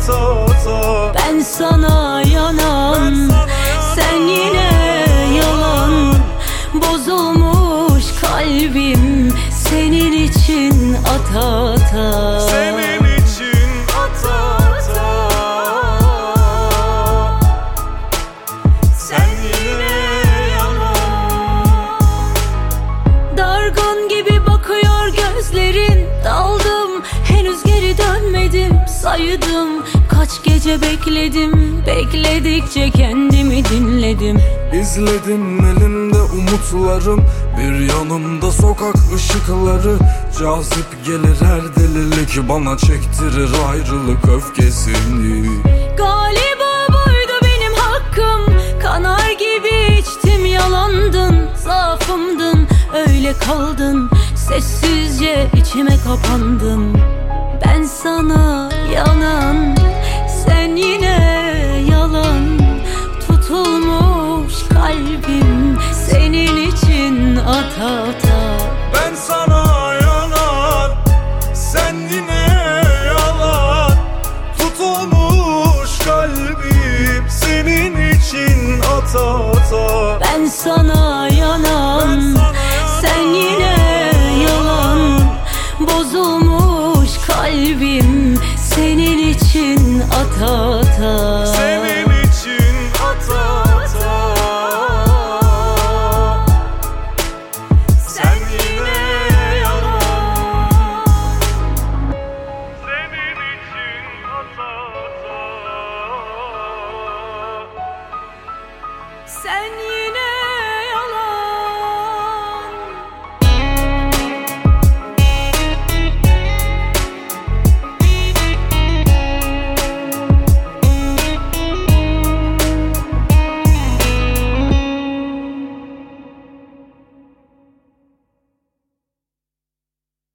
ata ata Ben sana yanan Sen yine yalan. Bozulmuş kalbim Senin için ata ata. Senin için ata ata. Sen yine yalan. Dargın gibi bakıyor gözlerin Daldım henüz geri dönmedim Saydım. Kaç gece bekledim Bekledikçe kendimi dinledim. İzledim elimde umutlarım Bir yanımda sokak ışıkları. Cazip gelir her delilik Bana çektirir ayrılık öfkesini. Galiba buydu benim hakkım. Kanar gibi içtim yalandın Zaafımdın. Öyle kaldın Sessizce içime kapandın Ben sana yanan Sen yine yalan. Tutulmuş kalbim Senin için ata ata Ben sana yalan Sen yine yalan. Tutulmuş kalbim Senin için ata ata Ben sana yanan için ata ata. Senin için ata ata. Sen yine yalan Senin için ata ata. Sen